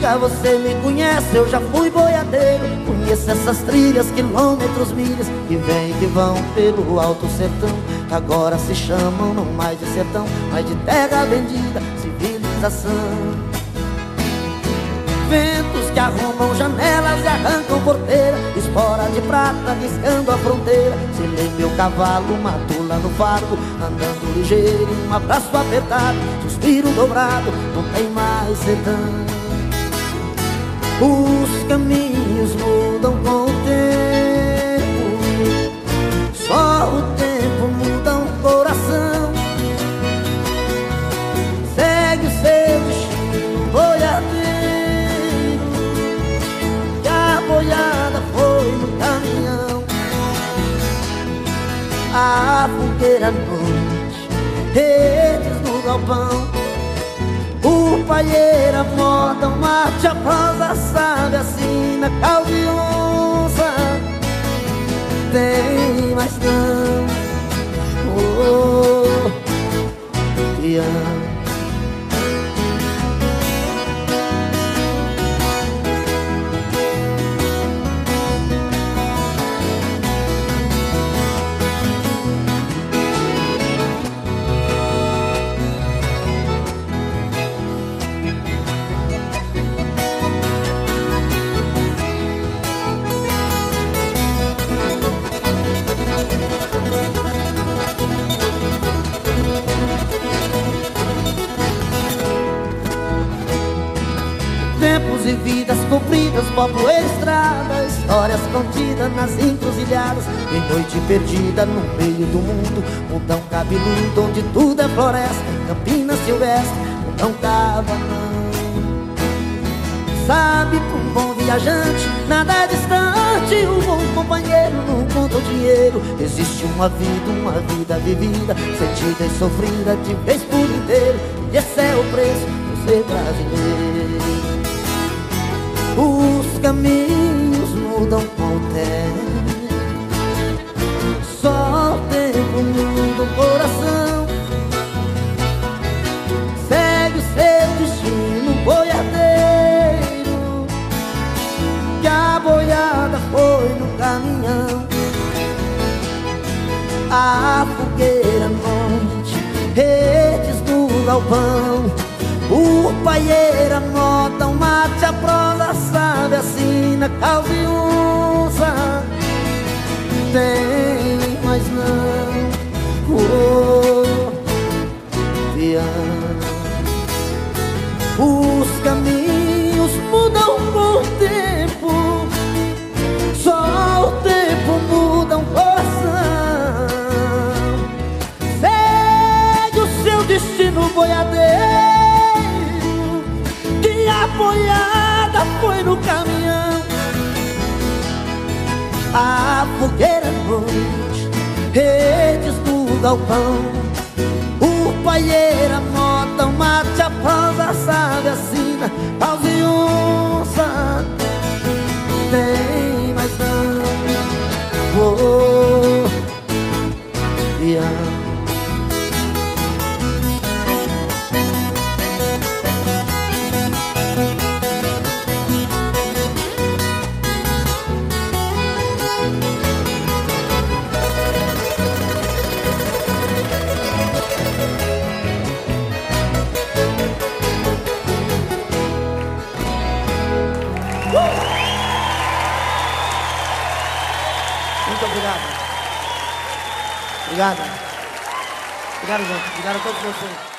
Já você me conhece, eu já fui boiadeiro. Conheço essas trilhas, quilômetros, milhas Que vêm e que vão pelo alto sertão. Que agora se chamam não mais de sertão Mas de terra vendida, civilização. Ventos que arrumam janelas e arrancam porteira Espora de prata riscando a fronteira. Selei meu cavalo, matula no fardo Andando ligeiro, um abraço apertado Suspiro dobrado, não tem mais sertão Os caminhos mudam com o tempo. Só o tempo muda um coração. Segue o seu destino, boiadeiro. Boiada foi no caminhão. A fogueira à noite, redes no galpão O palheira moda, o mate, a prosa sabe assim na caldeonça Tem mais não, oh, vidas compridas, povoeira estrada Histórias contidas nas encruzilhadas Em noite perdida no meio do mundo Mundão cabeludo onde tudo é floresta Campina silvestre, mundão cabanão. Sabe, para um bom viajante, nada é distante Um bom companheiro não conta o dinheiro. Existe uma vida, uma vida vivida Sentida e sofrida de vez por inteiro E esse é o preço de ser brasileiro os caminhos mudam com o tempo. Só o tempo muda o coração. Segue o seu destino, boiadeiro. Que a boiada foi no caminhão. A fogueira à noite, redes do galpão. O paieira nota, o mate, a prosa sabe na calviúça Tem, mas não oh, Os caminhos mudam com o tempo Só o tempo muda um coração. Segue o seu destino boiadeiro boiada foi A fogueira noite, redes do galpão. O palheira, mota, o mate, a prosa, sabe, assina Pausa Muito obrigado. Obrigado. Obrigado, gente. Obrigado a todos vocês.